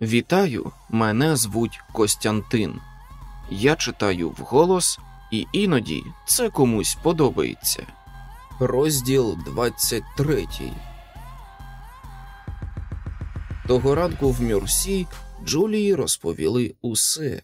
Вітаю, мене звуть Костянтин. Я читаю вголос, і іноді це комусь подобається. Розділ 23 Того ранку в Мюрсі Джулії розповіли усе.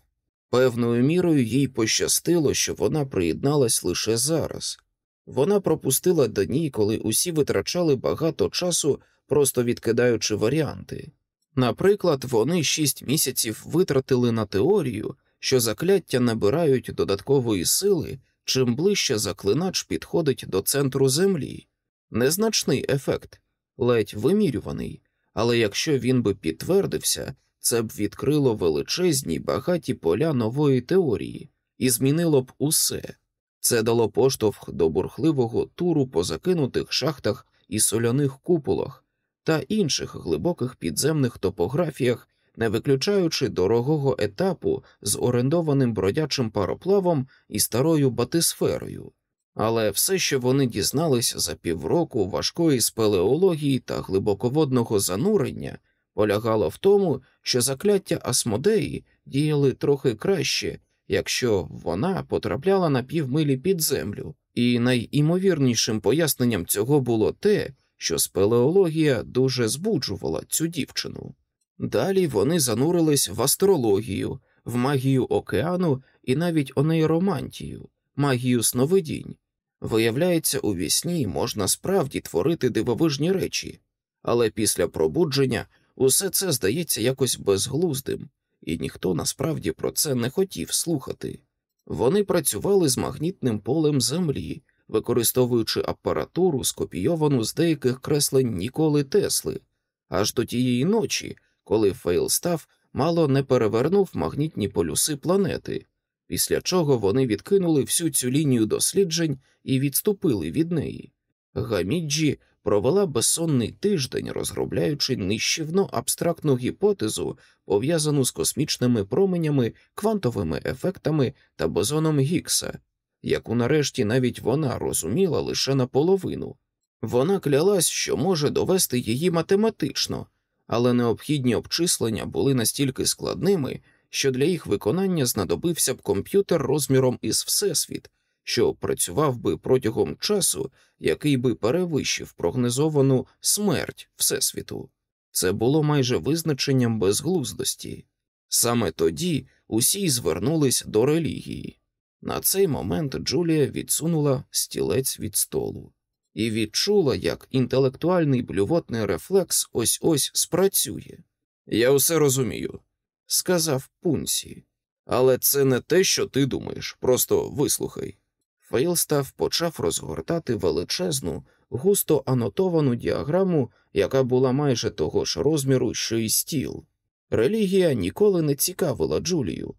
Певною мірою їй пощастило, що вона приєдналась лише зараз. Вона пропустила дні, коли усі витрачали багато часу, просто відкидаючи варіанти. Наприклад, вони шість місяців витратили на теорію, що закляття набирають додаткової сили, чим ближче заклинач підходить до центру землі. Незначний ефект, ледь вимірюваний, але якщо він би підтвердився, це б відкрило величезні багаті поля нової теорії і змінило б усе. Це дало поштовх до бурхливого туру по закинутих шахтах і соляних куполах та інших глибоких підземних топографіях, не виключаючи дорогого етапу з орендованим бродячим пароплавом і старою батисферою. Але все, що вони дізналися за півроку важкої спелеології та глибоководного занурення, полягало в тому, що закляття Асмодеї діяли трохи краще, якщо вона потрапляла на півмилі під землю, і найімовірнішим поясненням цього було те, що спелеологія дуже збуджувала цю дівчину. Далі вони занурились в астрологію, в магію океану і навіть онейромантію, магію сновидінь. Виявляється, у вісні можна справді творити дивовижні речі, але після пробудження усе це здається якось безглуздим, і ніхто насправді про це не хотів слухати. Вони працювали з магнітним полем Землі, використовуючи апаратуру, скопійовану з деяких креслень Ніколи Тесли, аж до тієї ночі, коли Фейлстав мало не перевернув магнітні полюси планети, після чого вони відкинули всю цю лінію досліджень і відступили від неї. Гаміджі провела безсонний тиждень, розробляючи нищівно абстрактну гіпотезу, пов'язану з космічними променями, квантовими ефектами та бозоном Гікса, яку нарешті навіть вона розуміла лише наполовину. Вона клялась, що може довести її математично, але необхідні обчислення були настільки складними, що для їх виконання знадобився б комп'ютер розміром із Всесвіт, що працював би протягом часу, який би перевищив прогнозовану смерть Всесвіту. Це було майже визначенням безглуздості. Саме тоді усі звернулись до релігії. На цей момент Джулія відсунула стілець від столу і відчула, як інтелектуальний блювотний рефлекс ось ось спрацює. Я усе розумію, сказав Пунсі, але це не те, що ти думаєш, просто вислухай. Фейлстав почав розгортати величезну, густо анотовану діаграму, яка була майже того ж розміру, що й стіл. Релігія ніколи не цікавила Джулію.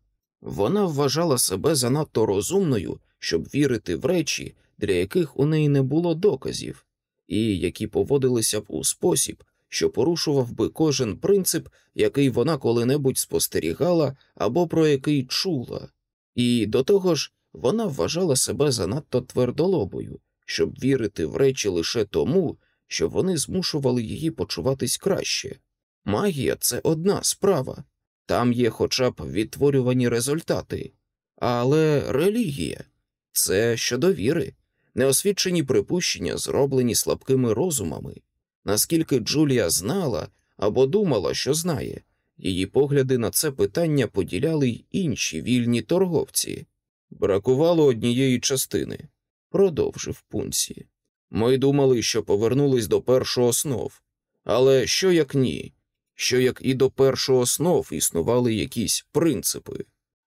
Вона вважала себе занадто розумною, щоб вірити в речі, для яких у неї не було доказів, і які поводилися б у спосіб, що порушував би кожен принцип, який вона коли-небудь спостерігала або про який чула. І до того ж, вона вважала себе занадто твердолобою, щоб вірити в речі лише тому, що вони змушували її почуватись краще. Магія це одна справа, там є хоча б відтворювані результати, але релігія це щодо віри, неосвідчені припущення, зроблені слабкими розумами. Наскільки Джулія знала або думала, що знає, її погляди на це питання поділяли й інші вільні торговці. Бракувало однієї частини, продовжив пунсі. Ми думали, що повернулись до першого основ, але що як ні, що як і до першого основ існували якісь принципи.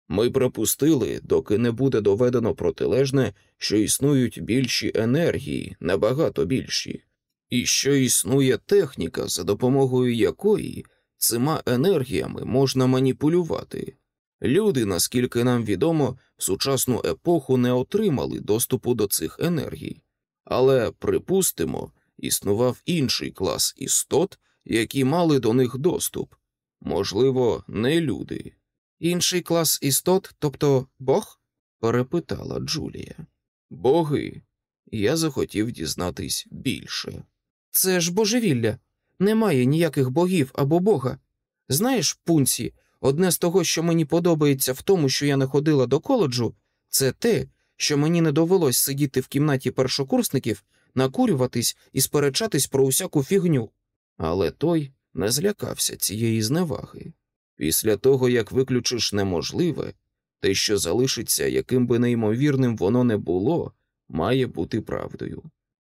Ми припустили, доки не буде доведено протилежне, що існують більші енергії, набагато більші, і що існує техніка, за допомогою якої цими енергіями можна маніпулювати. Люди, наскільки нам відомо, в сучасну епоху не отримали доступу до цих енергій, але, припустимо, існував інший клас істот, які мали до них доступ, можливо, не люди. Інший клас істот, тобто Бог? перепитала Джулія. Боги. Я захотів дізнатись більше. Це ж божевілля. Немає ніяких богів або Бога. Знаєш, пунці, одне з того, що мені подобається в тому, що я не ходила до коледжу, це те, що мені не довелось сидіти в кімнаті першокурсників, накурюватись і сперечатись про усяку фігню. Але той не злякався цієї зневаги. Після того, як виключиш неможливе, те, що залишиться, яким би неймовірним воно не було, має бути правдою.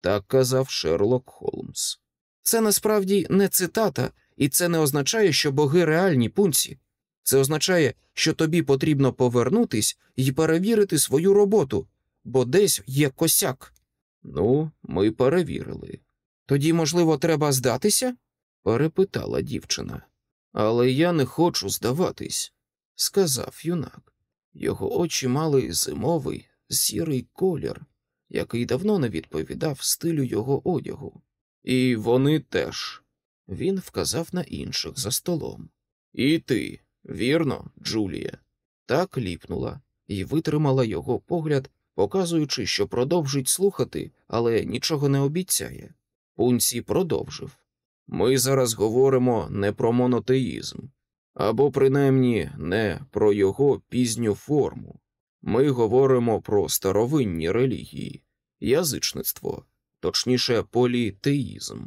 Так казав Шерлок Холмс. Це насправді не цитата, і це не означає, що боги реальні пунці. Це означає, що тобі потрібно повернутись і перевірити свою роботу, бо десь є косяк. Ну, ми перевірили. Тоді, можливо, треба здатися? перепитала дівчина. Але я не хочу здаватись, сказав юнак. Його очі мали зимовий, сірий колір, який давно не відповідав стилю його одягу. І вони теж. Він вказав на інших за столом. І ти, вірно, Джулія, так ліпнула і витримала його погляд, показуючи, що продовжить слухати, але нічого не обіцяє. Пунці продовжив ми зараз говоримо не про монотеїзм, або принаймні не про його пізню форму. Ми говоримо про старовинні релігії, язичництво, точніше, політеїзм.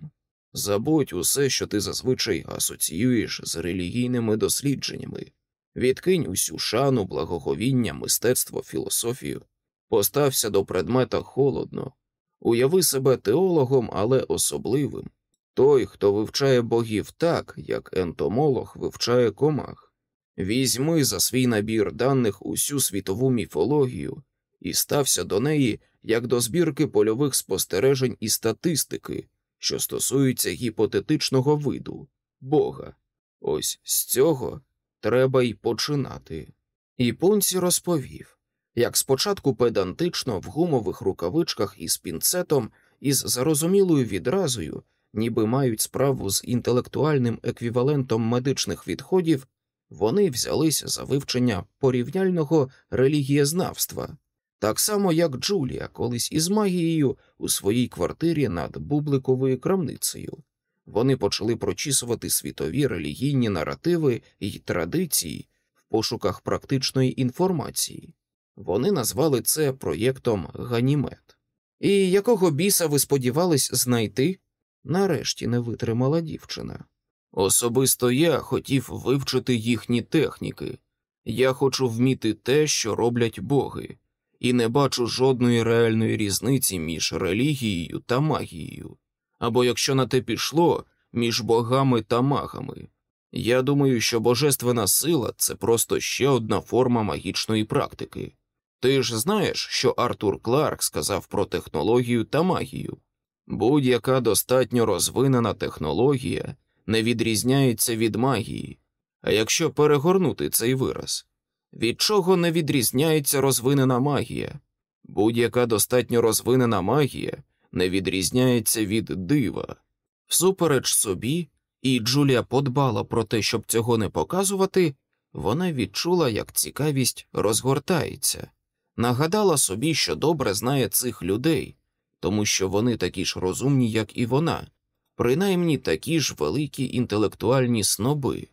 Забудь усе, що ти зазвичай асоціюєш з релігійними дослідженнями, відкинь усю шану, благоговіння, мистецтво, філософію, постався до предмета холодно, уяви себе теологом, але особливим, той, хто вивчає богів так, як ентомолог вивчає комах. Візьми за свій набір даних усю світову міфологію і стався до неї як до збірки польових спостережень і статистики, що стосуються гіпотетичного виду Бога. Ось з цього треба й починати. І Понці розповів, як спочатку педантично в гумових рукавичках із пінцетом із зарозумілою відразою ніби мають справу з інтелектуальним еквівалентом медичних відходів, вони взялися за вивчення порівняльного релігієзнавства, так само як Джулія колись із магією у своїй квартирі над бубликовою крамницею. Вони почали прочісувати світові релігійні наративи і традиції в пошуках практичної інформації. Вони назвали це проєктом Ганімед. І якого біса ви сподівались знайти? Нарешті не витримала дівчина. Особисто я хотів вивчити їхні техніки. Я хочу вміти те, що роблять боги, і не бачу жодної реальної різниці між релігією та магією, або якщо на те пішло, між богами та магами. Я думаю, що божественна сила це просто ще одна форма магічної практики. Ти ж знаєш, що Артур Кларк сказав про технологію та магію. Будь-яка достатньо розвинена технологія не відрізняється від магії, а якщо перегорнути цей вираз, від чого не відрізняється розвинена магія? Будь-яка достатньо розвинена магія не відрізняється від дива. Всупереч собі, і Джулія подбала про те, щоб цього не показувати, вона відчула, як цікавість розгортається, нагадала собі, що добре знає цих людей тому що вони такі ж розумні, як і вона, принаймні такі ж великі інтелектуальні сноби.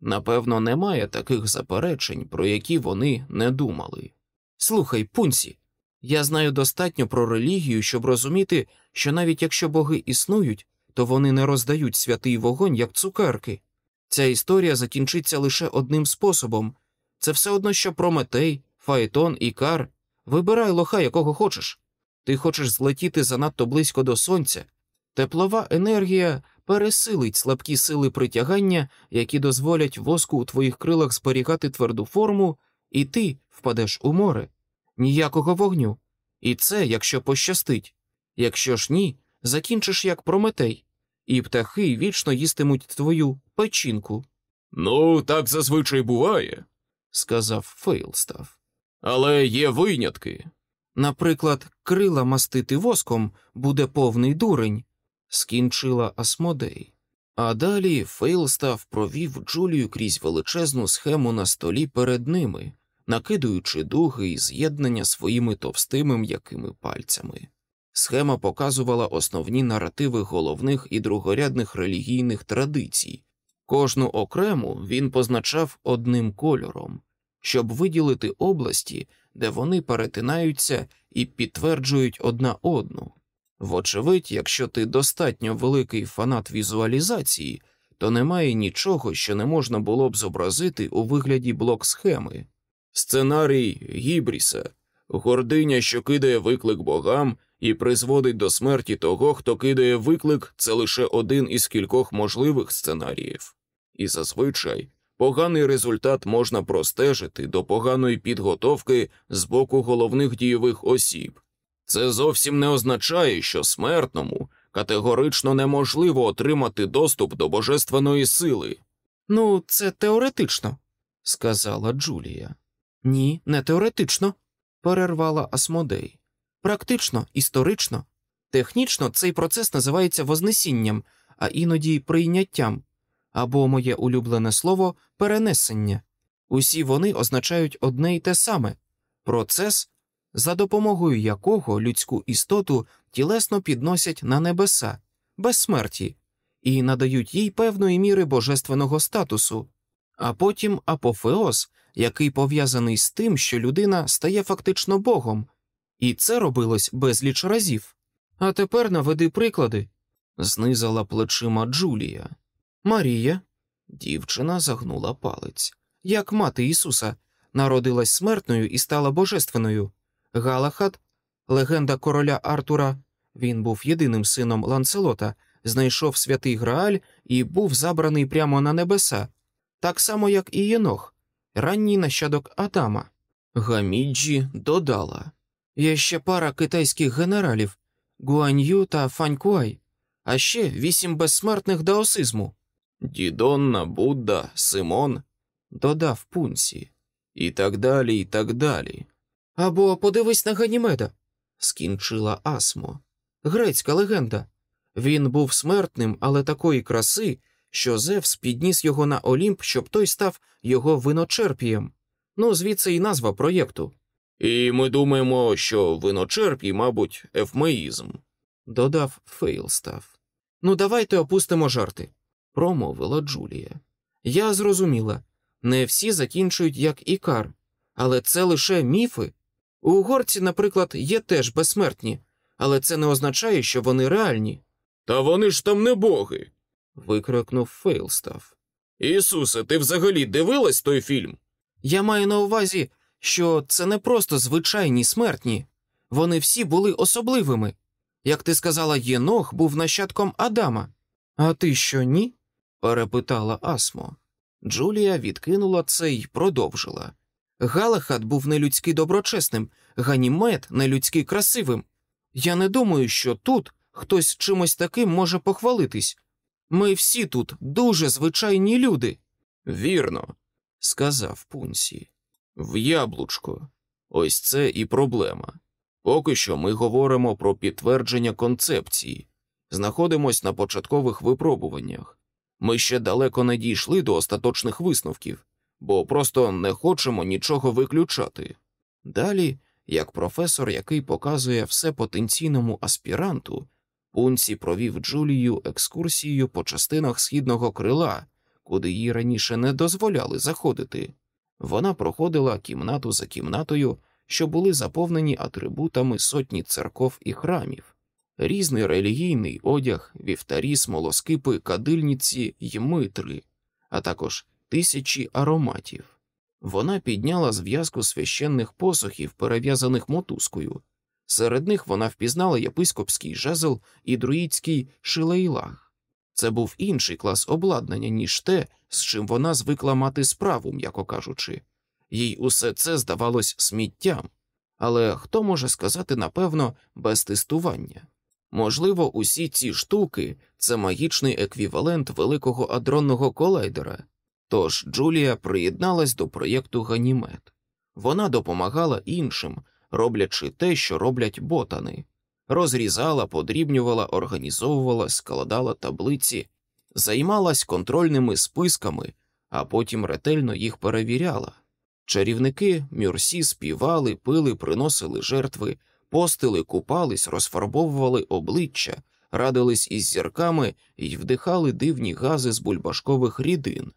Напевно, немає таких заперечень, про які вони не думали. Слухай, пунці, я знаю достатньо про релігію, щоб розуміти, що навіть якщо боги існують, то вони не роздають святий вогонь, як цукерки. Ця історія закінчиться лише одним способом це все одно, що Прометей, Фаетон і Кар. Вибирай лоха, якого хочеш. Ти хочеш злетіти занадто близько до сонця, теплова енергія пересилить слабкі сили притягання, які дозволять воску у твоїх крилах зберігати тверду форму, і ти впадеш у море. Ніякого вогню. І це якщо пощастить. Якщо ж ні, закінчиш як прометей, і птахи вічно їстимуть твою печінку. Ну, так зазвичай буває, сказав Фейлстав. Але є винятки. Наприклад, крила мастити воском буде повний дурень, скінчила Асмодей. А далі Фейлстав провів Джулію крізь величезну схему на столі перед ними, накидуючи дуги і з'єднання своїми товстими м'якими пальцями. Схема показувала основні наративи головних і другорядних релігійних традицій, Кожну окрему він позначав одним кольором, щоб виділити області, де вони перетинаються і підтверджують одна одну. Вочевидь, якщо ти достатньо великий фанат візуалізації, то немає нічого, що не можна було б зобразити у вигляді блок схеми. Сценарій Гібріса, гординя, що кидає виклик богам і призводить до смерті того, хто кидає виклик, це лише один із кількох можливих сценаріїв. І зазвичай поганий результат можна простежити до поганої підготовки з боку головних дійових осіб. Це зовсім не означає, що смертному категорично неможливо отримати доступ до божественної сили. Ну, це теоретично, сказала Джулія. Ні, не теоретично, перервала Асмодей. Практично, історично. Технічно цей процес називається вознесінням, а іноді прийняттям, або моє улюблене слово перенесення. Усі вони означають одне й те саме процес, за допомогою якого людську істоту тілесно підносять на небеса, без смерті, і надають їй певної міри божественного статусу, а потім апофеоз, який пов'язаний з тим, що людина стає фактично Богом, і це робилось безліч разів. А тепер наведи приклади, знизала плечима Джулія. Марія, дівчина загнула палець, як мати Ісуса, народилась смертною і стала божественною. Галахад, легенда короля Артура, він був єдиним сином Ланцелота, знайшов святий Грааль і був забраний прямо на небеса, так само, як і Єнох, ранній нащадок Адама. Гаміджі додала. Є ще пара китайських генералів. Гуанью та Фанькуай, а ще вісім безсмертних даосизму. Дідонна, Будда, Симон, додав Пунсі, і так далі, і так далі. Або подивись на Ганімеда, скінчила Асмо. Грецька легенда. Він був смертним, але такої краси, що Зевс підніс його на Олімп, щоб той став його виночерпієм. Ну, звідси і назва проєкту. І ми думаємо, що виночерпій, мабуть, ефмеїзм, додав Фейлстав. Ну, давайте опустимо жарти, промовила Джулія. Я зрозуміла, не всі закінчують як ікар, але це лише міфи. У угорці, наприклад, є теж безсмертні, але це не означає, що вони реальні. Та вони ж там не боги. викрикнув Фейлстав. Ісусе, ти взагалі дивилась той фільм? Я маю на увазі, що це не просто звичайні смертні, вони всі були особливими. Як ти сказала, Єнох був нащадком Адама. А ти що ні? Перепитала Асмо. Джулія відкинула це й продовжила. Галахад був нелюдськи доброчесним, Ганімед нелюдськи красивим. Я не думаю, що тут хтось чимось таким може похвалитись. Ми всі тут дуже звичайні люди. Вірно, сказав Пунсі. В яблучко. Ось це і проблема. Поки що ми говоримо про підтвердження концепції, знаходимось на початкових випробуваннях. Ми ще далеко не дійшли до остаточних висновків, бо просто не хочемо нічого виключати. Далі, як професор, який показує все потенційному аспіранту, Пунсі провів Джулію екскурсію по частинах східного крила, куди їй раніше не дозволяли заходити. Вона проходила кімнату за кімнатою, що були заповнені атрибутами сотні церков і храмів, різний релігійний одяг, вівтарі, смолоскипи, кадильниці й митри, а також тисячі ароматів. Вона підняла зв'язку священних посохів, перев'язаних мотузкою. Серед них вона впізнала єпископський жезл і друїдський шилейлах. Це був інший клас обладнання, ніж те, з чим вона звикла мати справу, м'яко кажучи. Їй усе це здавалось сміттям, але хто може сказати напевно без тестування? Можливо, усі ці штуки це магічний еквівалент великого адронного колайдера. Тож Джулія приєдналась до проєкту Ганімед. Вона допомагала іншим, роблячи те, що роблять ботани, розрізала, подрібнювала, організовувала, складала таблиці, займалась контрольними списками, а потім ретельно їх перевіряла. Чарівники мюрсі співали, пили, приносили жертви, постили, купались, розфарбовували обличчя, радились із зірками і вдихали дивні гази з бульбашкових рідин.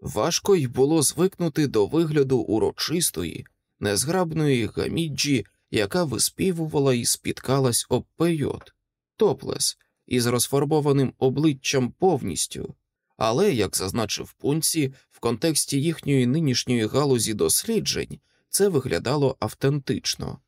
Важко й було звикнути до вигляду урочистої, незграбної Гаміджі, яка виспівувала і спіткалась об пейот, топлес, із розфарбованим обличчям повністю, але, як зазначив Пунсі, в контексті їхньої нинішньої галузі досліджень це виглядало автентично.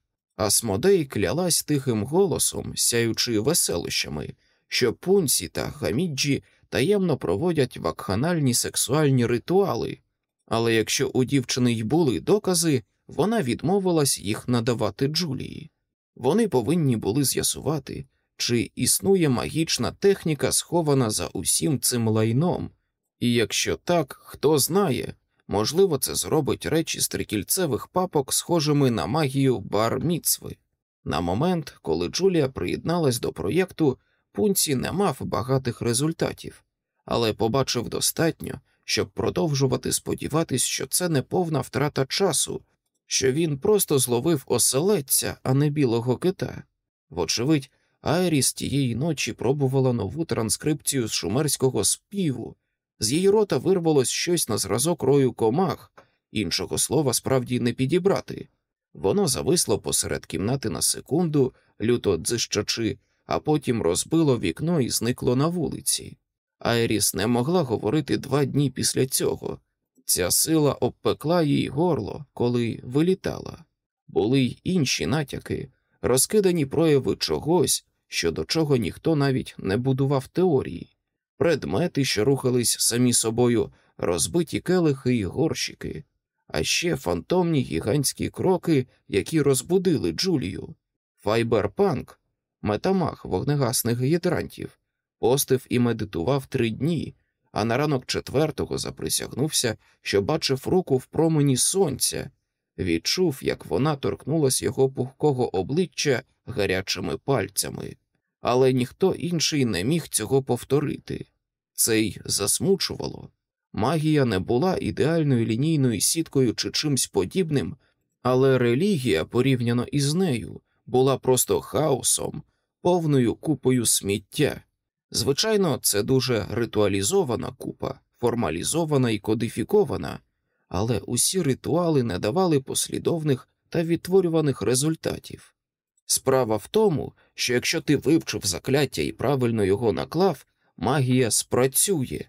Асмодей клялась тихим голосом, сяючи веселощами, що пунці та гаміджі таємно проводять вакханальні сексуальні ритуали, але якщо у дівчини й були докази, вона відмовилась їх надавати Джулії. Вони повинні були з'ясувати, чи існує магічна техніка, схована за усім цим лайном, і якщо так, хто знає, можливо, це зробить речі з трикільцевих папок, схожими на магію бар-міцви. На момент, коли Джулія приєдналась до проєкту, пунці не мав багатих результатів, але побачив достатньо, щоб продовжувати сподіватись, що це не повна втрата часу, що він просто зловив оселедця, а не білого кита. Вочевидь, Айріс тієї ночі пробувала нову транскрипцію з шумерського співу, з її рота вирвалось щось на зразок рою комах, іншого слова справді не підібрати. Воно зависло посеред кімнати на секунду, люто дзищачи, а потім розбило вікно і зникло на вулиці. Айріс не могла говорити два дні після цього. Ця сила обпекла їй горло, коли вилітала. Були й інші натяки, розкидані прояви чогось, щодо чого ніхто навіть не будував теорії, предмети, що рухались самі собою, розбиті келихи й горщики, а ще фантомні гігантські кроки, які розбудили Джулію, Файберпанк, метамах вогнегасних гідрантів, постив і медитував три дні, а на ранок четвертого заприсягнувся, що бачив руку в промені сонця, відчув, як вона торкнулась його пухкого обличчя гарячими пальцями, але ніхто інший не міг цього повторити. Це й засмучувало. Магія не була ідеальною лінійною сіткою чи чимсь подібним, але релігія, порівняно із нею, була просто хаосом, повною купою сміття. Звичайно, це дуже ритуалізована купа, формалізована і кодифікована, але усі ритуали не давали послідовних та відтворюваних результатів. Справа в тому, що якщо ти вивчив закляття і правильно його наклав, магія спрацює,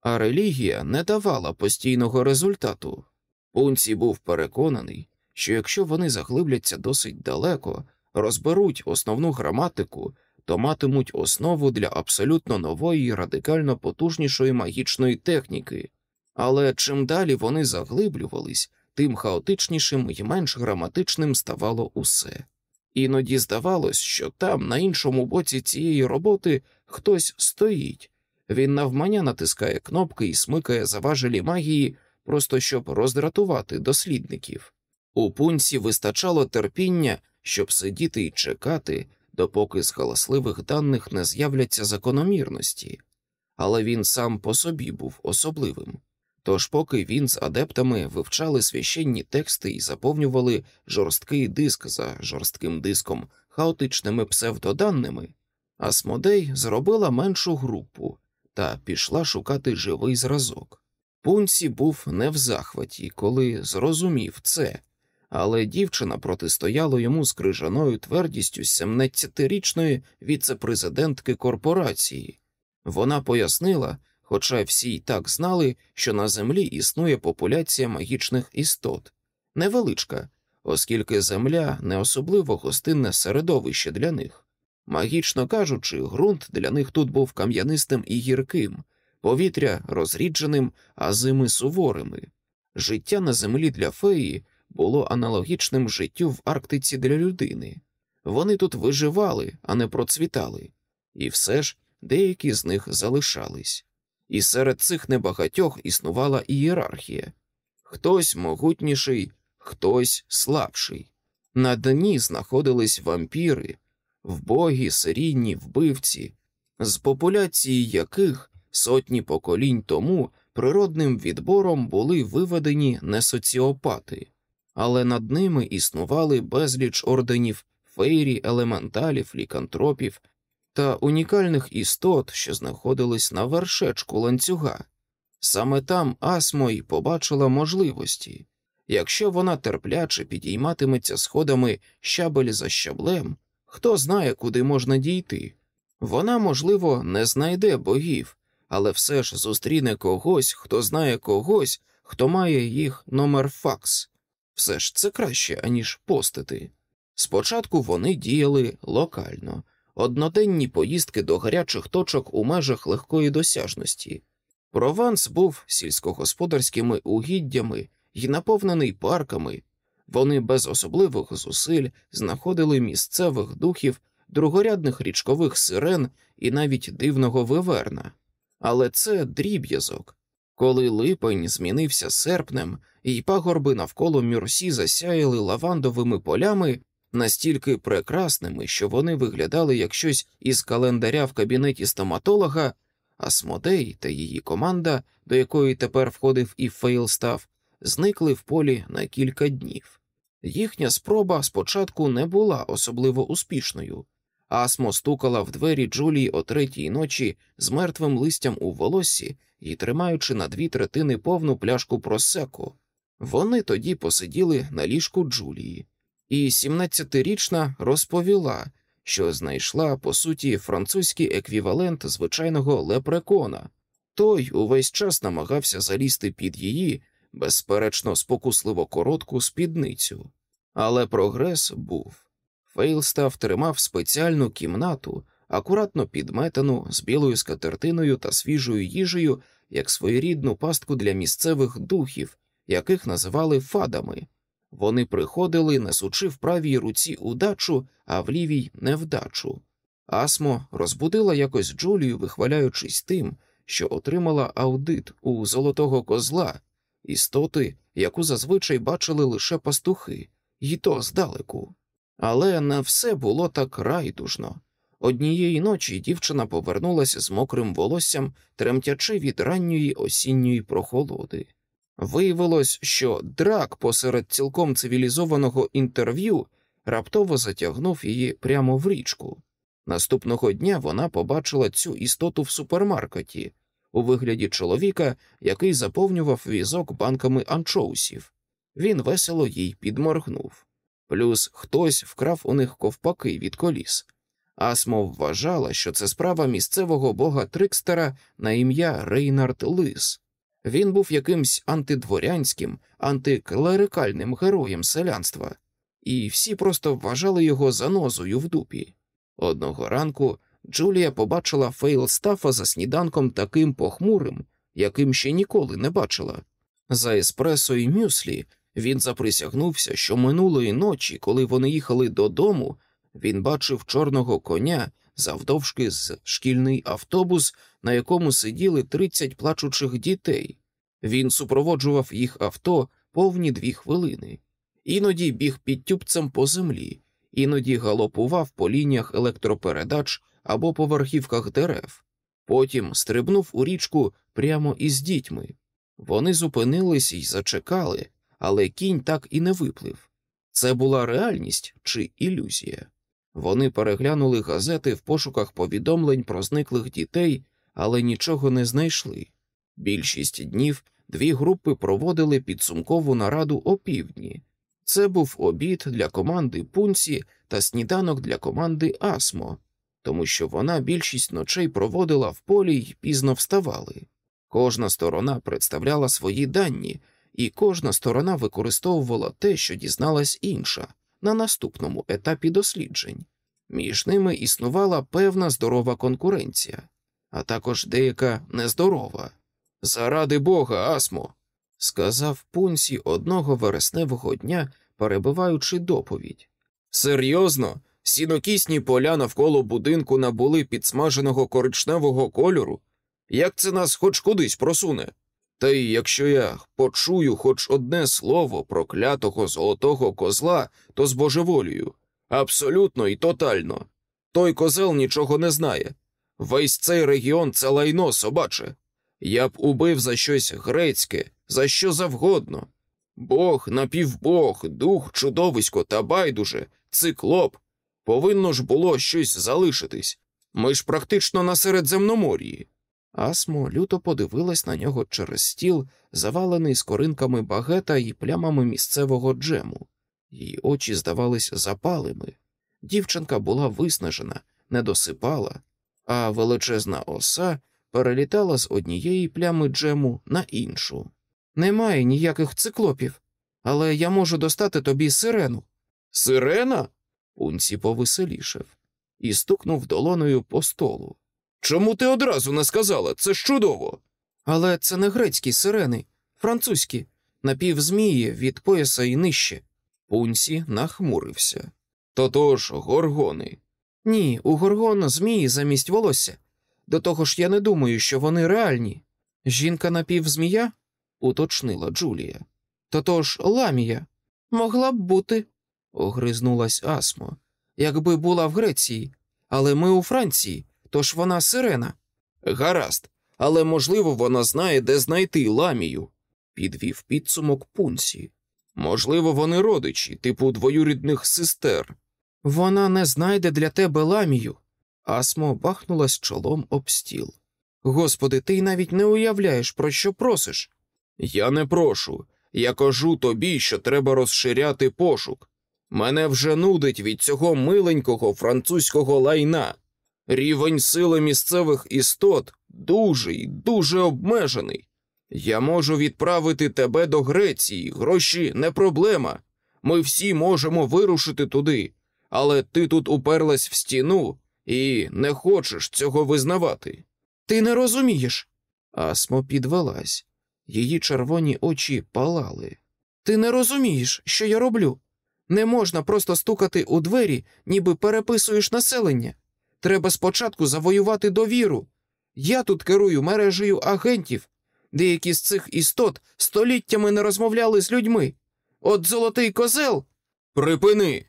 а релігія не давала постійного результату. Пунці був переконаний, що якщо вони заглибляться досить далеко, розберуть основну граматику, то матимуть основу для абсолютно нової радикально потужнішої магічної техніки, але чим далі вони заглиблювались, тим хаотичнішим і менш граматичним ставало усе. Іноді здавалось, що там, на іншому боці цієї роботи, хтось стоїть, він навмання натискає кнопки і смикає заважелі магії, просто щоб роздратувати дослідників. У пунці вистачало терпіння, щоб сидіти і чекати, допоки з галасливих даних не з'являться закономірності, але він сам по собі був особливим. Тож, поки він з адептами вивчали священні тексти і заповнювали жорсткий диск за жорстким диском хаотичними псевдоданими, Асмодей зробила меншу групу та пішла шукати живий зразок. Пунці був не в захваті, коли зрозумів це, але дівчина протистояла йому з крижаною твердістю 17-річної віцепрезидентки корпорації. Вона пояснила, хоча всі й так знали, що на землі існує популяція магічних істот, невеличка, оскільки земля не особливо гостинне середовище для них. Магічно кажучи, ґрунт для них тут був кам'янистим і гірким, повітря розрідженим, а зими суворими. Життя на землі для феї було аналогічним життю в Арктиці для людини. Вони тут виживали, а не процвітали, і все ж деякі з них залишались. І серед цих небагатьох існувала ієрархія хтось могутніший, хтось слабший. На дні знаходились вампіри, вбогі серійні вбивці, з популяції яких сотні поколінь тому природним відбором були виведені не соціопати, але над ними існували безліч орденів фейрі, елементалів, лікантропів та унікальних істот, що знаходились на вершечку ланцюга. Саме там Асмо й побачила можливості. Якщо вона терпляче підійматиметься сходами щабель за щаблем, хто знає, куди можна дійти. Вона, можливо, не знайде богів, але все ж зустріне когось, хто знає когось, хто має їх номер факс. Все ж це краще, аніж постити. Спочатку вони діяли локально, одноденні поїздки до гарячих точок у межах легкої досяжності. Прованс був сільськогосподарськими угіддями і наповнений парками. Вони без особливих зусиль знаходили місцевих духів, другорядних річкових сирен і навіть дивного виверна. Але це дріб'язок. Коли липень змінився серпнем, і пагорби навколо Мюрсі засяяли лавандовими полями, настільки прекрасними, що вони виглядали як щось із календаря в кабінеті стоматолога, Асмодей та її команда, до якої тепер входив і Фейлстав, зникли в полі на кілька днів. Їхня спроба спочатку не була особливо успішною. Асмо стукала в двері Джулії о третій ночі з мертвим листям у волоссі і тримаючи на дві третини повну пляшку просеку. Вони тоді посиділи на ліжку Джулії, і 17-річна розповіла, що знайшла по суті французький еквівалент звичайного лепрекона. Той увесь час намагався залізти під її, безперечно, спокусливо коротку спідницю. Але прогрес був. Фейлстав тримав спеціальну кімнату, акуратно підметану з білою скатертиною та свіжою їжею, як своєрідну пастку для місцевих духів, яких називали фадами. Вони приходили, несучи в правій руці удачу, а в лівій невдачу. Асмо розбудила якось Джулію, вихваляючись тим, що отримала аудит у золотого козла, істоти, яку зазвичай бачили лише пастухи, і то здалеку. Але не все було так райдужно. Однієї ночі дівчина повернулася з мокрим волоссям, тремтячи від ранньої осінньої прохолоди. Виявилось, що драк посеред цілком цивілізованого інтерв'ю раптово затягнув її прямо в річку. Наступного дня вона побачила цю істоту в супермаркеті у вигляді чоловіка, який заповнював візок банками анчоусів. Він весело їй підморгнув. Плюс хтось вкрав у них ковпаки від коліс. Асмо вважала, що це справа місцевого бога Трикстера на ім'я Рейнард Лис. Він був якимсь антидворянським, антиклерикальним героєм селянства, і всі просто вважали його занозою в дупі. Одного ранку Джулія побачила Фейлстафа за сніданком таким похмурим, яким ще ніколи не бачила. За еспресо і мюслі він заприсягнувся, що минулої ночі, коли вони їхали додому, він бачив чорного коня завдовжки з шкільний автобус, на якому сиділи 30 плачучих дітей. Він супроводжував їх авто повні дві хвилини, іноді біг під тюбцем по землі, іноді галопував по лініях електропередач або по верхівках дерев, потім стрибнув у річку прямо із дітьми. Вони зупинились і зачекали, але кінь так і не виплив. Це була реальність чи ілюзія. Вони переглянули газети в пошуках повідомлень про зниклих дітей, але нічого не знайшли. Більшість днів дві групи проводили підсумкову нараду опівдні. Це був обід для команди Пунсі та сніданок для команди Асмо, тому що вона більшість ночей проводила в полі й пізно вставали. Кожна сторона представляла свої дані, і кожна сторона використовувала те, що дізналась інша на наступному етапі досліджень. Між ними існувала певна здорова конкуренція, а також деяка нездорова. Заради бога, Асмо, сказав пунсі одного вересневого дня, перебиваючи доповідь. Серйозно, сінокісні поля навколо будинку набули підсмаженого коричневого кольору. Як це нас хоч кудись просуне? Та й якщо я почую хоч одне слово проклятого золотого козла, то з божеволію. Абсолютно і тотально. Той козел нічого не знає. Весь цей регіон це лайно собаче. Я б убив за щось грецьке, за що завгодно. Бог, напівбог, дух, чудовисько та байдуже, циклоп. Повинно ж було щось залишитись. Ми ж практично на Середземномор'ї. Асмо люто подивилась на нього через стіл, завалений скоринками багета і плямами місцевого джему. Її очі здавались запалими. Дівчинка була виснажена, не досипала, а величезна оса перелітала з однієї плями джему на іншу. Немає ніяких циклопів, але я можу достати тобі сирену. Сирена? Пунці повеселішав і стукнув долоною по столу. Чому ти одразу не сказала? Це чудово. Але це не грецькі сирени, французькі, напівзмії від пояса і нижче. Пунсі нахмурився. Тотож горгони. Ні, у горгон змії замість волосся. До того ж я не думаю, що вони реальні. Жінка напівзмія? уточнила Джулія. Тотож ламія. Могла б бути, огризнулась Асмо, якби була в Греції, але ми у Франції, тож вона сирена. Гаразд, але можливо вона знає, де знайти ламію, підвів підсумок пунсі. Можливо, вони родичі, типу двоюрідних сестер. Вона не знайде для тебе ламію. Асмо бахнулась чолом об стіл. Господи, ти навіть не уявляєш, про що просиш. Я не прошу. Я кажу тобі, що треба розширяти пошук. Мене вже нудить від цього миленького французького лайна. Рівень сили місцевих істот дуже і дуже обмежений. Я можу відправити тебе до Греції, гроші не проблема. Ми всі можемо вирушити туди, але ти тут уперлась в стіну і не хочеш цього визнавати. Ти не розумієш. Асмо підвелась, її червоні очі палали. Ти не розумієш, що я роблю. Не можна просто стукати у двері, ніби переписуєш населення. Треба спочатку завоювати довіру. Я тут керую мережею агентів. Деякі з цих істот століттями не розмовляли з людьми. От золотий козел. Припини.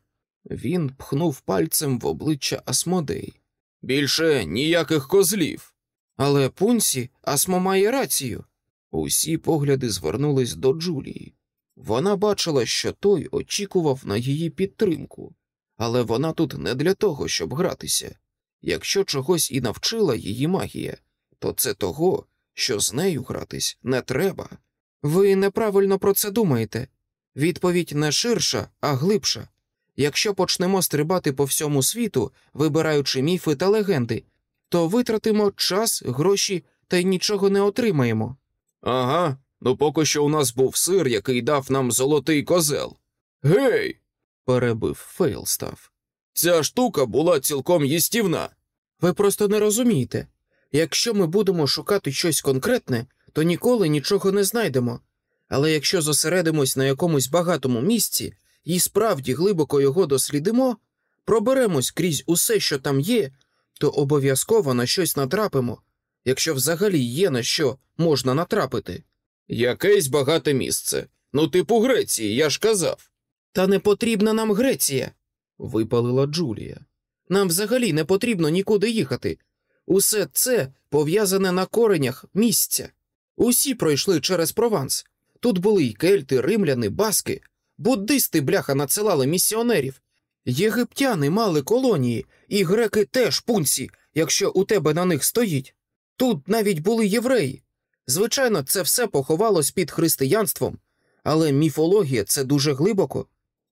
Він пхнув пальцем в обличчя Асмодей. Більше ніяких козлів. Але пунсі Асмо має рацію. Усі погляди звернулись до Джулії. Вона бачила, що той очікував на її підтримку, але вона тут не для того, щоб гратися. Якщо чогось і навчила її магія, то це того, що з нею гратись не треба. Ви неправильно про це думаєте. Відповідь не ширша, а глибша. Якщо почнемо стрибати по всьому світу, вибираючи міфи та легенди, то витратимо час, гроші та й нічого не отримаємо. Ага, ну поки що у нас був сир, який дав нам золотий козел. Гей. перебив Фейлстав. Ця штука була цілком їстівна. Ви просто не розумієте. Якщо ми будемо шукати щось конкретне, то ніколи нічого не знайдемо. Але якщо зосередимось на якомусь багатому місці і справді глибоко його дослідимо, проберемось крізь усе, що там є, то обов'язково на щось натрапимо, якщо взагалі є на що можна натрапити. Якесь багате місце. Ну, типу Греції, я ж казав. Та не потрібна нам Греція, випалила Джулія. Нам взагалі не потрібно нікуди їхати. Усе це пов'язане на коренях місця. Усі пройшли через Прованс. Тут були й кельти, римляни, баски, буддисти бляха надсилали місіонерів. Єгиптяни мали колонії, і греки теж пунці, якщо у тебе на них стоїть. Тут навіть були євреї. Звичайно, це все поховалось під християнством, але міфологія це дуже глибоко.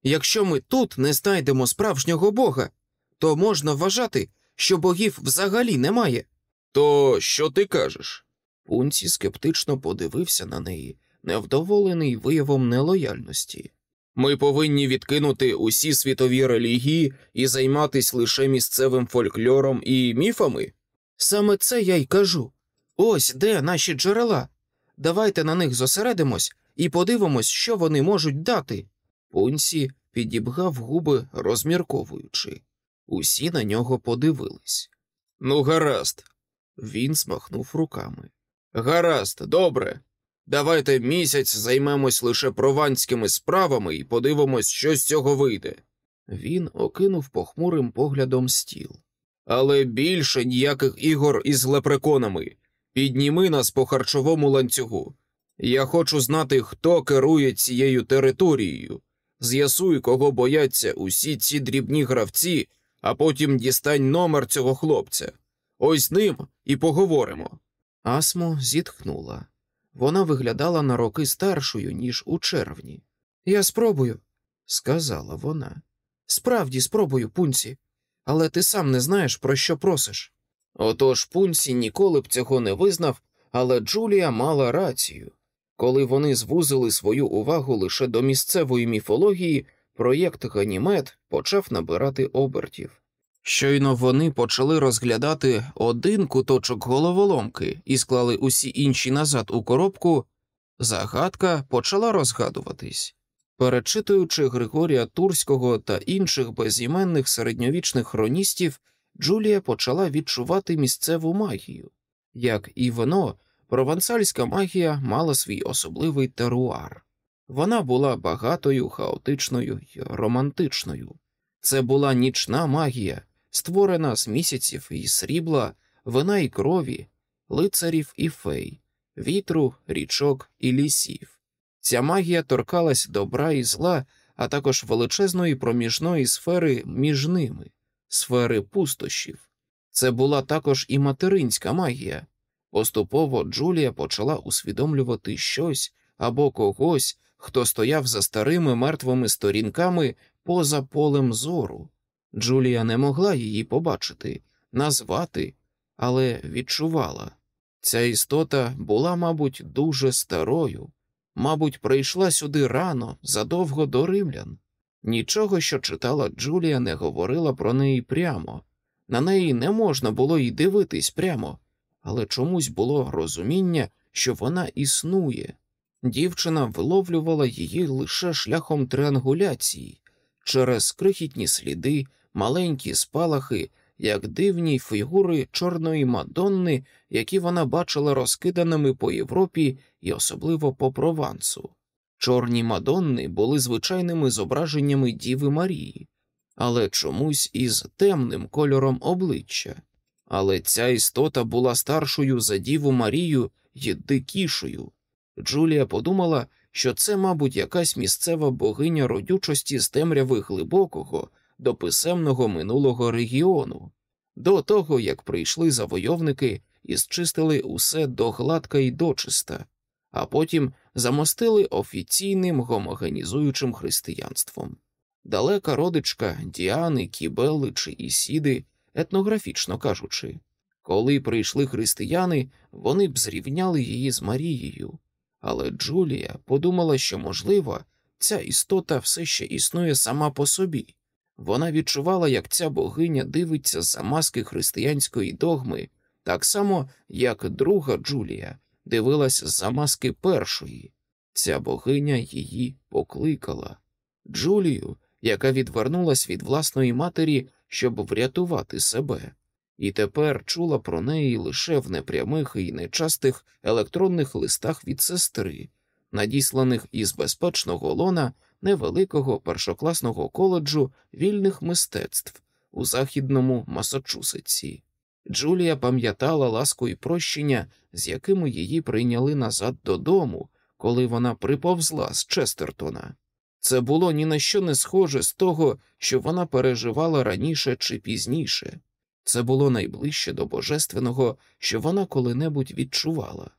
Якщо ми тут не знайдемо справжнього Бога, то можна вважати, що богів взагалі немає. То що ти кажеш? Пунці скептично подивився на неї, невдоволений виявом нелояльності. Ми повинні відкинути усі світові релігії і займатись лише місцевим фольклором і міфами. Саме це я й кажу. Ось де наші джерела. Давайте на них зосередимось і подивимось, що вони можуть дати. Пунсі підібгав губи, розмірковуючи. Усі на нього подивились. Ну, гаразд. Він смахнув руками. Гаразд, добре. Давайте місяць займемось лише прованськими справами і подивимось, що з цього вийде. Він окинув похмурим поглядом стіл. Але більше ніяких ігор із лепреконами. Підніми нас по харчовому ланцюгу. Я хочу знати, хто керує цією територією. З'ясуй, кого бояться усі ці дрібні гравці, а потім дістань номер цього хлопця. Ось ним і поговоримо. Асмо зітхнула. Вона виглядала на роки старшою, ніж у червні. Я спробую, сказала вона. Справді спробую, пунці, але ти сам не знаєш, про що просиш. Отож пунці ніколи б цього не визнав, але Джулія мала рацію. Коли вони звузили свою увагу лише до місцевої міфології, проєкт Ганімед почав набирати обертів. Щойно вони почали розглядати один куточок головоломки і склали усі інші назад у коробку, загадка почала розгадуватись. Перечитуючи Григорія Турського та інших безіменних середньовічних хроністів, Джулія почала відчувати місцеву магію. Як і воно, провансальська магія мала свій особливий теруар. Вона була багатою, хаотичною й романтичною. Це була нічна магія, створена з місяців і срібла, вина і крові, лицарів і фей, вітру, річок і лісів. Ця магія торкалась добра і зла, а також величезної проміжної сфери між ними, сфери пустощів. Це була також і материнська магія. Поступово Джулія почала усвідомлювати щось або когось, хто стояв за старими мертвими сторінками поза полем зору. Джулія не могла її побачити, назвати, але відчувала. Ця істота була, мабуть, дуже старою, мабуть, прийшла сюди рано, задовго до римлян. Нічого, що читала Джулія, не говорила про неї прямо, на неї не можна було й дивитись прямо, але чомусь було розуміння, що вона існує. Дівчина виловлювала її лише шляхом триангуляції, через крихітні сліди, маленькі спалахи, як дивні фігури чорної мадонни, які вона бачила розкиданими по Європі і особливо по Провансу. Чорні мадонни були звичайними зображеннями Діви Марії, але чомусь із темним кольором обличчя. Але ця істота була старшою за Діву Марію й дикішою. Джулія подумала, що це, мабуть, якась місцева богиня родючості з темряви глибокого до писемного минулого регіону, до того як прийшли завойовники і зчистили усе до гладка і дочиста, а потім замостили офіційним гомогенізуючим християнством. Далека родичка Діани, Кібели чи Ісіди, етнографічно кажучи, коли прийшли християни, вони б зрівняли її з Марією. Але Джулія подумала, що, можливо, ця істота все ще існує сама по собі. Вона відчувала, як ця богиня дивиться за маски християнської догми, так само, як друга Джулія дивилась за маски першої. Ця богиня її покликала. Джулію, яка відвернулась від власної матері, щоб врятувати себе і тепер чула про неї лише в непрямих і нечастих електронних листах від сестри, надісланих із безпечного лона невеликого першокласного коледжу вільних мистецтв у західному Масачусетсі. Джулія пам'ятала ласку і прощення, з якими її прийняли назад додому, коли вона приповзла з Честертона. Це було ні на що не схоже з того, що вона переживала раніше чи пізніше. Це було найближче до божественного, що вона коли-небудь відчувала.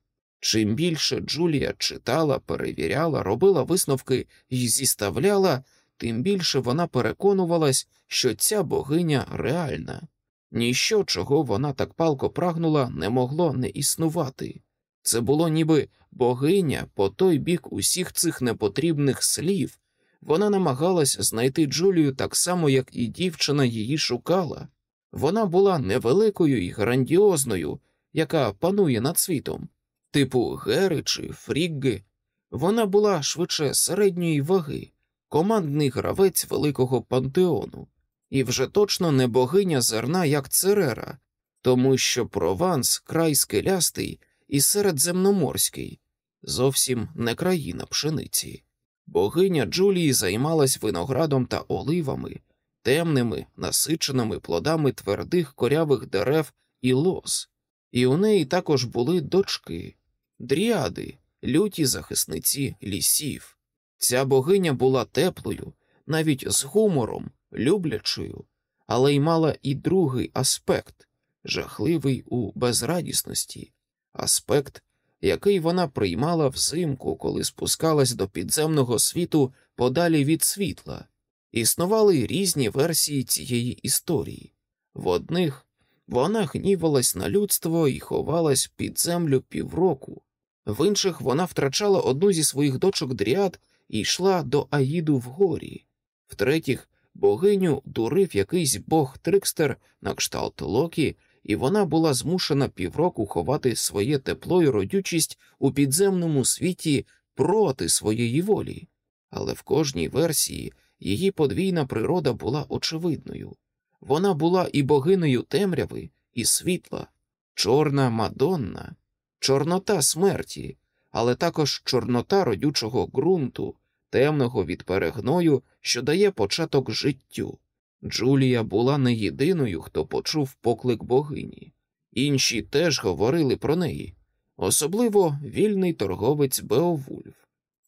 Чим більше Джулія читала, перевіряла, робила висновки і зіставляла, тим більше вона переконувалась, що ця богиня реальна. Ніщо, чого вона так палко прагнула, не могло не існувати. Це було ніби богиня по той бік усіх цих непотрібних слів. Вона намагалась знайти Джулію так само, як і дівчина її шукала. Вона була невеликою і грандіозною, яка панує над світом, типу Гери чи Фрігги. Вона була швидше середньої ваги, командний гравець великого пантеону, і вже точно не богиня зерна, як Церера, тому що Прованс край скелястий і середземноморський, зовсім не країна пшениці. Богиня Джулії займалась виноградом та оливами темними, насиченими плодами твердих корявих дерев і лоз, і у неї також були дочки, дріади, люті захисниці лісів. Ця богиня була теплою, навіть з гумором, люблячою, але й мала і другий аспект жахливий у безрадісності, аспект, який вона приймала взимку, коли спускалась до підземного світу подалі від світла. Існували різні версії цієї історії. В одних вона гнівалась на людство і ховалась під землю півроку, в інших вона втрачала одну зі своїх дочок дріад і йшла до Аїду вгорі, в третіх богиню дурив якийсь бог Трикстер на кшталт Локі, і вона була змушена півроку ховати своє тепло і родючість у підземному світі проти своєї волі. Але в кожній версії її подвійна природа була очевидною. Вона була і богинею темряви, і світла, чорна мадонна, чорнота смерті, але також чорнота родючого ґрунту, темного від перегною, що дає початок життю. Джулія була не єдиною, хто почув поклик богині, інші теж говорили про неї, особливо вільний торговець Беовульф,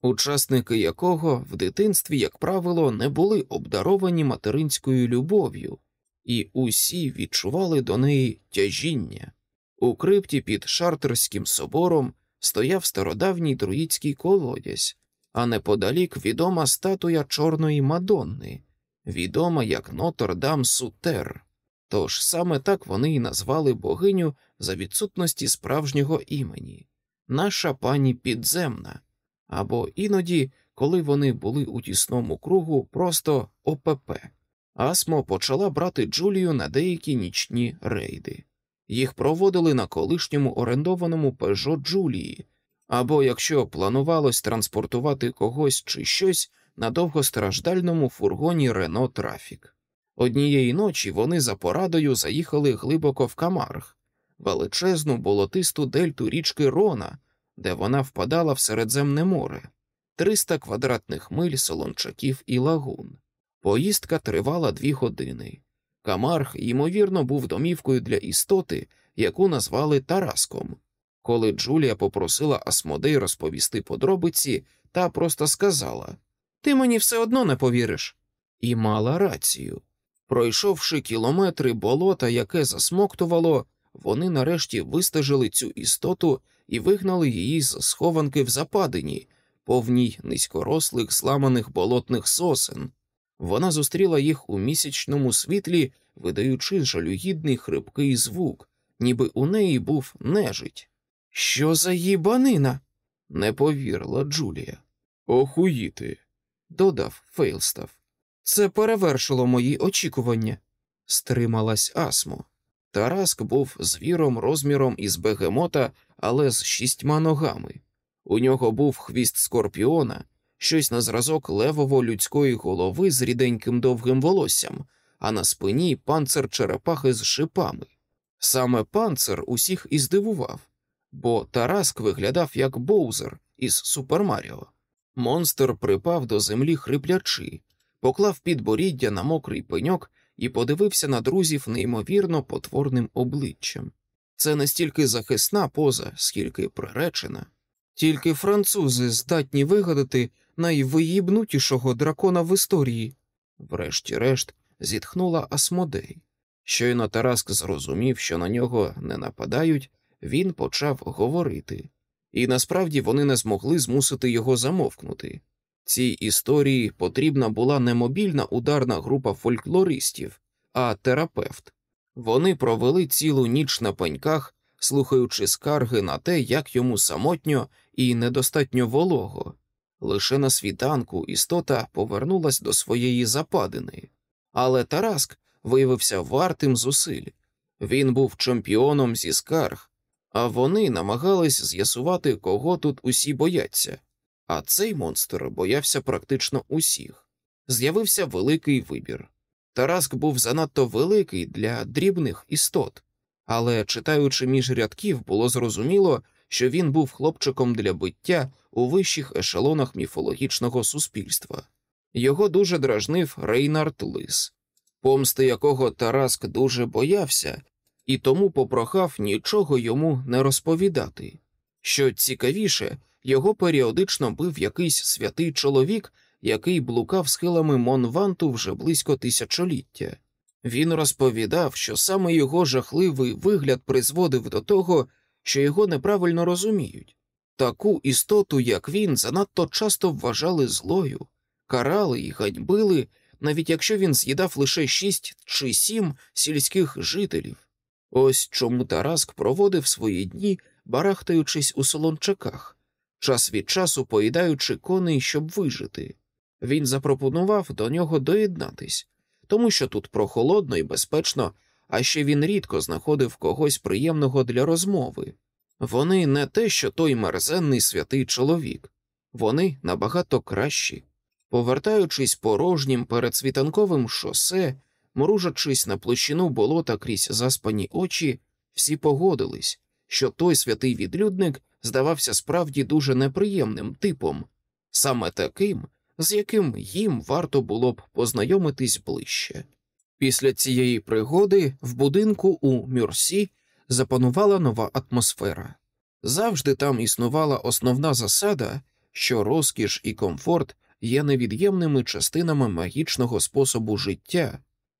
учасники якого в дитинстві, як правило, не були обдаровані материнською любов'ю, і усі відчували до неї тяжіння. У крипті під Шартерським собором стояв стародавній друїдський колодязь, а неподалік відома статуя Чорної Мадонни, відома як Нотр-Дам Сутер. Тож саме так вони й назвали богиню за відсутності справжнього імені, наша пані підземна, або іноді, коли вони були у тісному кругу, просто ОПП. Асмо почала брати Джулію на деякі нічні рейди. Їх проводили на колишньому орендованому пежо Джулії, або якщо планувалось транспортувати когось чи щось на довгостраждальному фургоні Рено Трафік. Однієї ночі вони за порадою заїхали глибоко в Камарг, величезну болотисту дельту річки Рона, де вона впадала в Середземне море, 300 квадратних миль солончаків і лагун. Поїздка тривала дві години. Камарг, ймовірно, був домівкою для істоти, яку назвали Тараском. Коли Джулія попросила Асмодей розповісти подробиці, та просто сказала Ти мені все одно не повіриш. І мала рацію. Пройшовши кілометри болота, яке засмоктувало, вони нарешті вистежили цю істоту і вигнали її з схованки в западині, повній низькорослих зламаних болотних сосен. Вона зустріла їх у місячному світлі, видаючи жалюгідний хрипкий звук, ніби у неї був нежить. Що за їбанина? не повірила Джулія. Охуїти, додав Фейлстав. Це перевершило мої очікування, стрималась Асмо. Тараск був звіром розміром із бегемота, але з шістьма ногами. У нього був хвіст скорпіона, щось на зразок левово людської голови з ріденьким довгим волоссям, а на спині панцир черепахи з шипами. Саме панцир усіх і здивував, бо Тараск виглядав як боузер із Супер Маріо. Монстр припав до землі хриплячи, поклав підборіддя на мокрий пеньок і подивився на друзів неймовірно потворним обличчям. Це не стільки захисна поза, скільки приречена. Тільки французи здатні вигадати найвиїбнутішого дракона в історії, врешті-решт, зітхнула Асмодей. Щойно Тараск зрозумів, що на нього не нападають, він почав говорити, і насправді вони не змогли змусити його замовкнути. Цій історії потрібна була не мобільна ударна група фольклористів, а терапевт. Вони провели цілу ніч на пеньках, слухаючи скарги на те, як йому самотньо і недостатньо волого. Лише на світанку істота повернулась до своєї западини, але Тараск виявився вартим зусиль. Він був чемпіоном зі скарг, а вони намагались з'ясувати, кого тут усі бояться. А цей монстр боявся практично усіх. З'явився великий вибір. Тараск був занадто великий для дрібних істот, але, читаючи між рядків, було зрозуміло, що він був хлопчиком для биття у вищих ешелонах міфологічного суспільства. Його дуже дражнив Рейнард Лис, помсти якого Тараск дуже боявся, і тому попрохав нічого йому не розповідати. Що цікавіше, його періодично бив якийсь святий чоловік, який блукав схилами Монванту вже близько тисячоліття. Він розповідав, що саме його жахливий вигляд призводив до того, що його неправильно розуміють. Таку істоту, як він, занадто часто вважали злою, карали і ганьбили, навіть якщо він з'їдав лише шість чи сім сільських жителів. Ось чому Тараск проводив свої дні, барахтаючись у солончаках, час від часу поїдаючи коней, щоб вижити. Він запропонував до нього доєднатись, тому що тут прохолодно і безпечно, а ще він рідко знаходив когось приємного для розмови. Вони не те, що той мерзенний святий чоловік, вони набагато кращі. Повертаючись порожнім перед світанковим шосе, мружачись на площину болота крізь заспані очі, всі погодились, що той святий відлюдник здавався справді дуже неприємним типом, саме таким, з яким їм варто було б познайомитись ближче. Після цієї пригоди в будинку у Мюрсі запанувала нова атмосфера. Завжди там існувала основна засада, що розкіш і комфорт є невід'ємними частинами магічного способу життя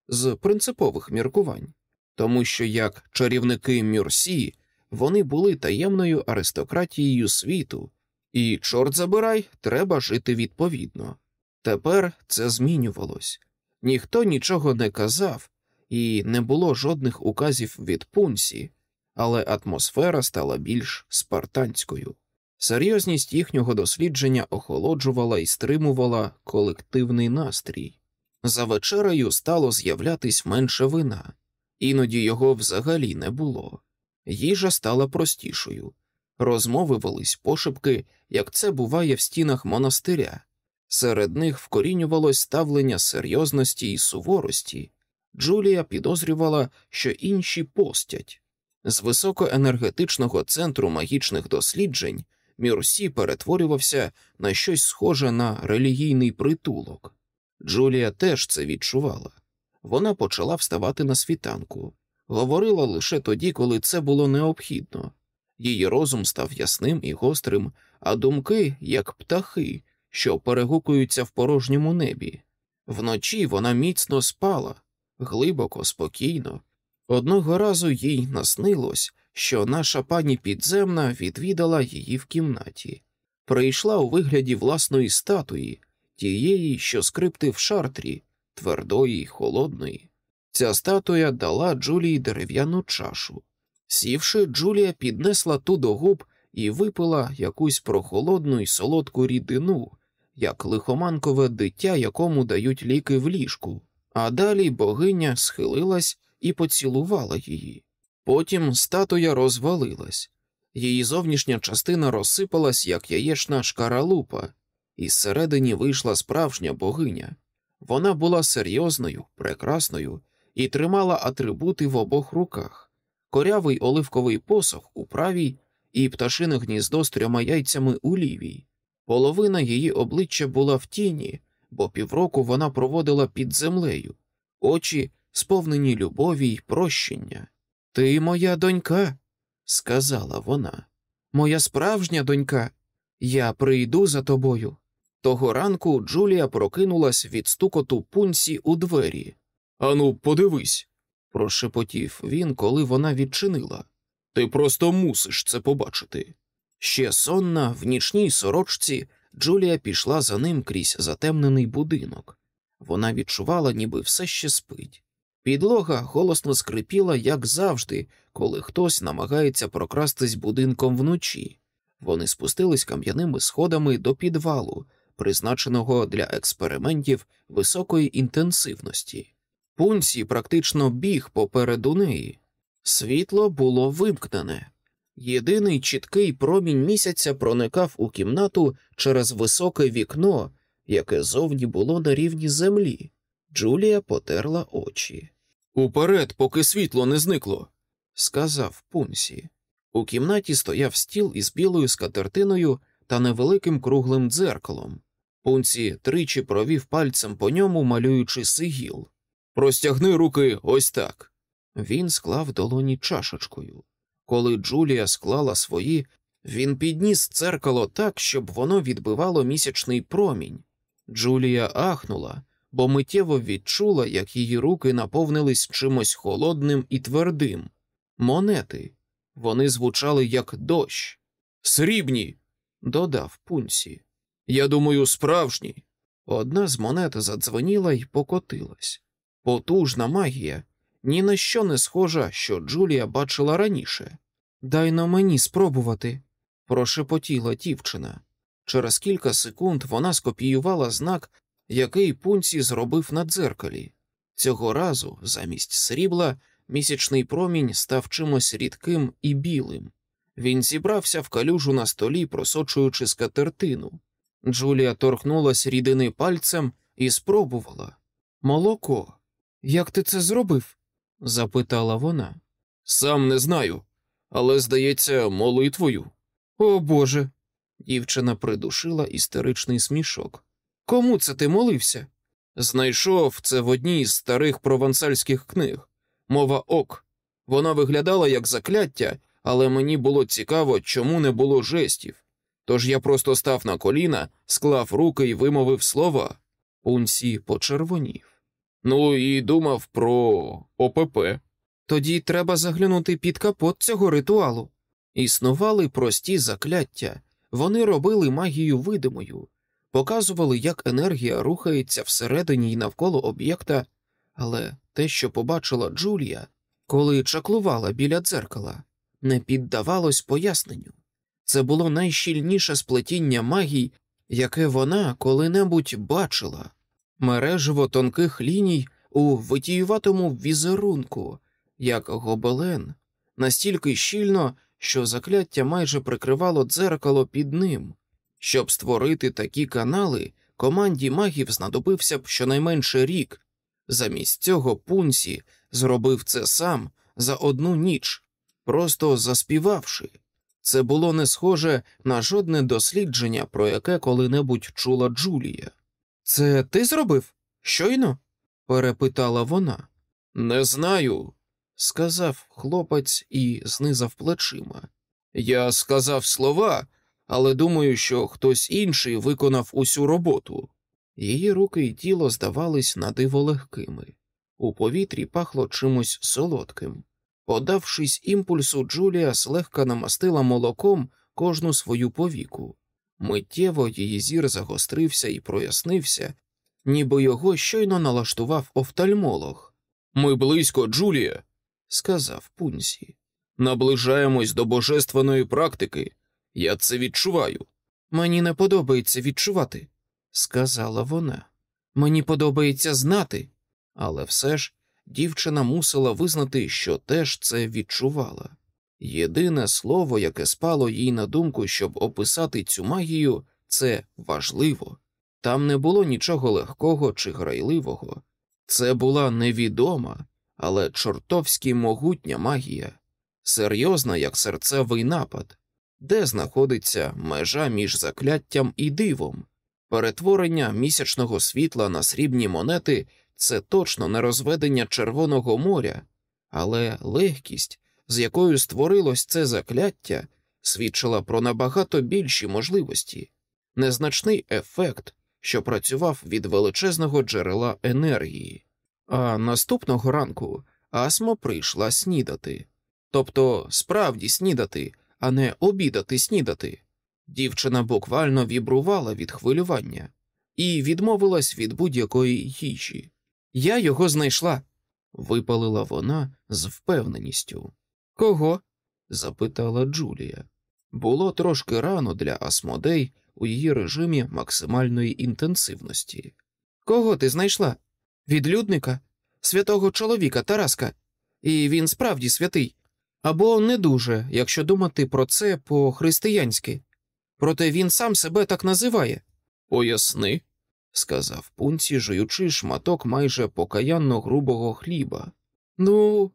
з принципових міркувань, тому що як чарівники Мюрсі вони були таємною аристократією світу, і, чорт забирай, треба жити відповідно. Тепер це змінювалось ніхто нічого не казав, і не було жодних указів від пунсі, але атмосфера стала більш спартанською. Серйозність їхнього дослідження охолоджувала і стримувала колективний настрій. За вечерею стало з'являтись менше вина, іноді його взагалі не було. Їжа стала простішою, розмови велись пошепки, як це буває в стінах монастиря. Серед них вкорінювалось ставлення серйозності і суворості. Джулія підозрювала, що інші постять. З високоенергетичного центру магічних досліджень Мюрсі перетворювався на щось схоже на релігійний притулок. Джулія теж це відчувала. Вона почала вставати на світанку, говорила лише тоді, коли це було необхідно. Її розум став ясним і гострим, а думки як птахи, що перегукуються в порожньому небі. Вночі вона міцно спала, глибоко, спокійно. Одного разу їй наснилось, що наша пані підземна відвідала її в кімнаті, прийшла у вигляді власної статуї, тієї, що скрипти в шартрі, твердої й холодної. Ця статуя дала Джулії дерев'яну чашу. Сівши, Джулія піднесла ту до губ і випила якусь прохолодну й солодку рідину, як лихоманкове дитя, якому дають ліки в ліжку, а далі богиня схилилась і поцілувала її. Потім статуя розвалилась, її зовнішня частина розсипалась, як яєчна шкаралупа, і зсередині вийшла справжня богиня. Вона була серйозною, прекрасною і тримала атрибути в обох руках корявий оливковий посох у правій і пташине гніздо з трьома яйцями у лівій. Половина її обличчя була в тіні, бо півроку вона проводила під землею, очі сповнені любові й прощення. Ти моя донька, сказала вона, моя справжня донька. Я прийду за тобою. Того ранку Джулія прокинулась від стукоту пунсі у двері. Ану, подивись, прошепотів він, коли вона відчинила. Ти просто мусиш це побачити. Ще сонна, в нічній сорочці, Джулія пішла за ним крізь затемнений будинок. Вона відчувала, ніби все ще спить. Підлога голосно скрипіла, як завжди, коли хтось намагається прокрастись будинком вночі. Вони спустились кам'яними сходами до підвалу, призначеного для експериментів високої інтенсивності. Пунсі практично біг попереду неї. Світло було вимкнене. Єдиний чіткий промінь місяця проникав у кімнату через високе вікно, яке зовні було на рівні землі. Джулія потерла очі. Уперед, поки світло не зникло, сказав Пунсі. У кімнаті стояв стіл із білою скатертиною та невеликим круглим дзеркалом. Пунсі тричі провів пальцем по ньому, малюючи сигіл. Простягни руки ось так. Він склав долоні чашечкою. Коли Джулія склала свої, він підніс дзеркало так, щоб воно відбивало місячний промінь. Джулія ахнула, бо миттєво відчула, як її руки наповнились чимось холодним і твердим. Монети. Вони звучали як дощ. Срібні, додав пунсі. Я думаю, справжні. Одна з монет задзвоніла й покотилась. Потужна магія, ні на що не схожа, що Джулія бачила раніше. Дай на мені спробувати, прошепотіла дівчина. Через кілька секунд вона скопіювала знак, який пунці зробив на дзеркалі. Цього разу, замість срібла, місячний промінь став чимось рідким і білим. Він зібрався в калюжу на столі, просочуючи скатертину. Джулія торкнулась рідини пальцем і спробувала. Молоко. Як ти це зробив? запитала вона. Сам не знаю, але, здається, молитвою. О Боже. Дівчина придушила істеричний смішок. Кому це ти молився? Знайшов це в одній з старих провансальських книг. Мова ок. Вона виглядала як закляття, але мені було цікаво, чому не було жестів. Тож я просто став на коліна, склав руки і вимовив слова. Пунсі почервонів. Ну і думав про ОПП. Тоді треба заглянути під капот цього ритуалу. Існували прості закляття, вони робили магію видимою, показували, як енергія рухається всередині і навколо об'єкта, але те, що побачила Джулія, коли чаклувала біля дзеркала, не піддавалось поясненню. Це було найщільніше сплетіння магій, яке вона коли-небудь бачила, мережево тонких ліній у витіюватому візерунку, як гобелен, настільки щільно, що закляття майже прикривало дзеркало під ним. Щоб створити такі канали, команді магів знадобився б щонайменше рік. Замість цього пунсі зробив це сам за одну ніч, просто заспівавши. Це було не схоже на жодне дослідження, про яке коли-небудь чула Джулія. Це ти зробив? Щойно? перепитала вона. Не знаю, сказав хлопець і знизав плечима. Я сказав слова, але думаю, що хтось інший виконав усю роботу. Її руки й тіло здавались надиво легкими. У повітрі пахло чимось солодким. Подавшись імпульсу, Джулія злегка намастила молоком кожну свою повіку. Миттєво її зір загострився і прояснився, ніби його щойно налаштував офтальмолог. Ми близько, Джулія, сказав Пунсі. Наближаємось до божественної практики. Я це відчуваю. Мені не подобається відчувати, сказала вона. Мені подобається знати, але все ж дівчина мусила визнати, що теж це відчувала. Єдине слово, яке спало їй на думку, щоб описати цю магію, це важливо. Там не було нічого легкого чи грайливого. Це була невідома, але чортовськи могутня магія, серйозна, як серцевий напад, де знаходиться межа між закляттям і дивом. Перетворення місячного світла на срібні монети це точно не розведення Червоного моря, але легкість, з якою створилось це закляття, свідчила про набагато більші можливості, незначний ефект, що працював від величезного джерела енергії. А наступного ранку Асмо прийшла снідати, тобто справді снідати, а не обідати снідати. Дівчина буквально вібрувала від хвилювання і відмовилась від будь-якої їжі. Я його знайшла, випалила вона з впевненістю. Кого? запитала Джулія. Було трошки рано для Асмодей у її режимі максимальної інтенсивності. Кого ти знайшла? Відлюдника, святого чоловіка Тараска, і він справді святий, або не дуже, якщо думати про це по-християнськи. Проте він сам себе так називає. Поясни, сказав пунці, жуючи шматок майже покаянно грубого хліба. Ну,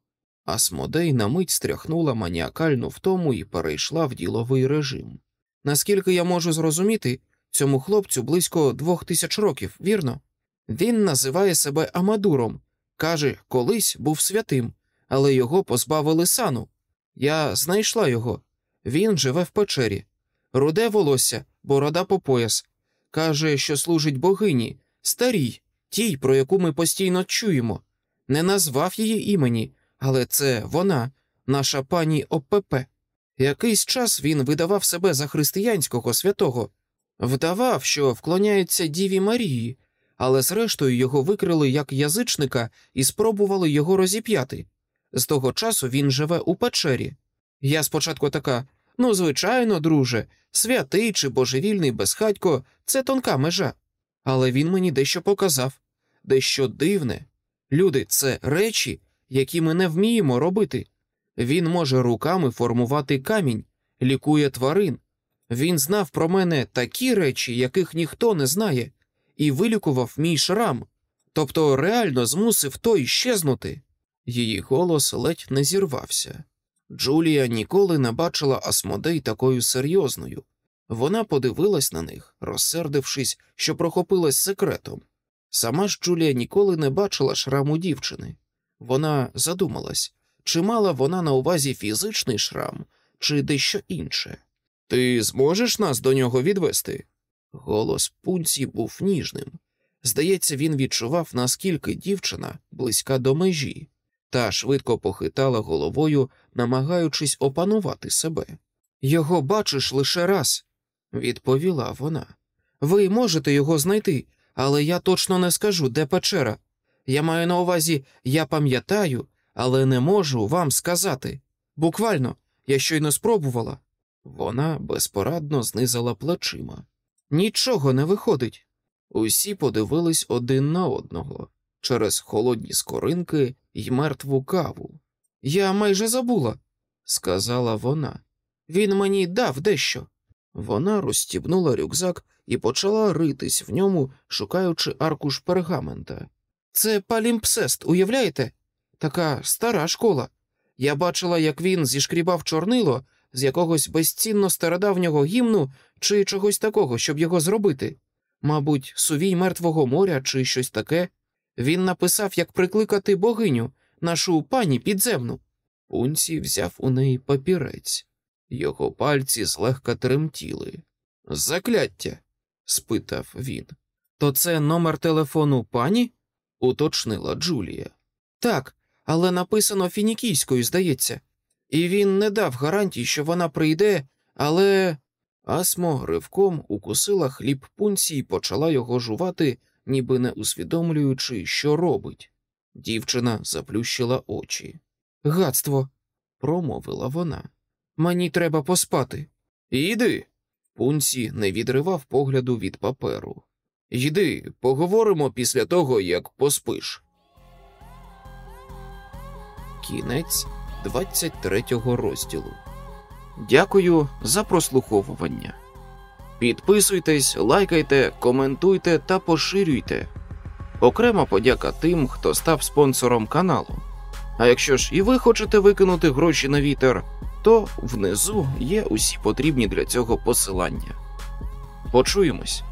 Асмодей на мить стряхнула маніакальну втому і перейшла в діловий режим. Наскільки я можу зрозуміти, цьому хлопцю близько двох тисяч років, вірно? Він називає себе Амадуром, каже, колись був святим, але його позбавили сану. Я знайшла його. Він живе в печері, руде волосся, борода по пояс. Каже, що служить богині, старій, тій, про яку ми постійно чуємо. Не назвав її імені, але це вона, наша пані ОПП. Якийсь час він видавав себе за християнського святого, вдавав, що вклоняється Діві Марії, але зрештою його викрили як язичника і спробували його розіп'яти. З того часу він живе у печері. Я спочатку така ну, звичайно, друже, святий чи божевільний безхатько це тонка межа. Але він мені дещо показав, дещо дивне. Люди, це речі, які ми не вміємо робити. Він може руками формувати камінь, лікує тварин. Він знав про мене такі речі, яких ніхто не знає, і вилікував мій шрам, тобто реально змусив той щезнути. Її голос ледь не зірвався. Джулія ніколи не бачила Асмодей такою серйозною. Вона подивилась на них, розсердившись, що прохопилась секретом. Сама ж Джулія ніколи не бачила шраму дівчини. Вона задумалась, чи мала вона на увазі фізичний шрам, чи дещо інше. Ти зможеш нас до нього відвести? Голос пунці був ніжним. Здається, він відчував, наскільки дівчина близька до межі, та швидко похитала головою, намагаючись опанувати себе. Його бачиш лише раз, відповіла вона. Ви можете його знайти, але я точно не скажу, де печера. Я маю на увазі, я пам'ятаю, але не можу вам сказати. Буквально, я щойно спробувала. Вона безпорадно знизала плечима. Нічого не виходить. Усі подивились один на одного через холодні скоринки й мертву каву. Я майже забула, сказала вона. Він мені дав дещо. Вона розстібнула рюкзак і почала ритись в ньому, шукаючи аркуш пергамента. Це палімпсест, уявляєте? Така стара школа. Я бачила, як він зішкрібав чорнило з якогось безцінно стародавнього гімну чи чогось такого, щоб його зробити. Мабуть, сувій мертвого моря чи щось таке. Він написав, як прикликати богиню, нашу пані підземну. Пунці взяв у неї папірець. Його пальці злегка тремтіли. Закляття? спитав він. То це номер телефону пані? Уточнила Джулія. Так, але написано фінікійською, здається, і він не дав гарантій, що вона прийде, але. Асмо гривком укусила хліб пунці і почала його жувати, ніби не усвідомлюючи, що робить. Дівчина заплющила очі. Гадство, промовила вона. Мені треба поспати. Іди. Пунці не відривав погляду від паперу. Йди, поговоримо після того, як поспиш. Кінець 23 розділу. Дякую за прослуховування. Підписуйтесь, лайкайте, коментуйте та поширюйте. Окрема подяка тим, хто став спонсором каналу. А якщо ж і ви хочете викинути гроші на вітер, то внизу є усі потрібні для цього посилання. Почуємось.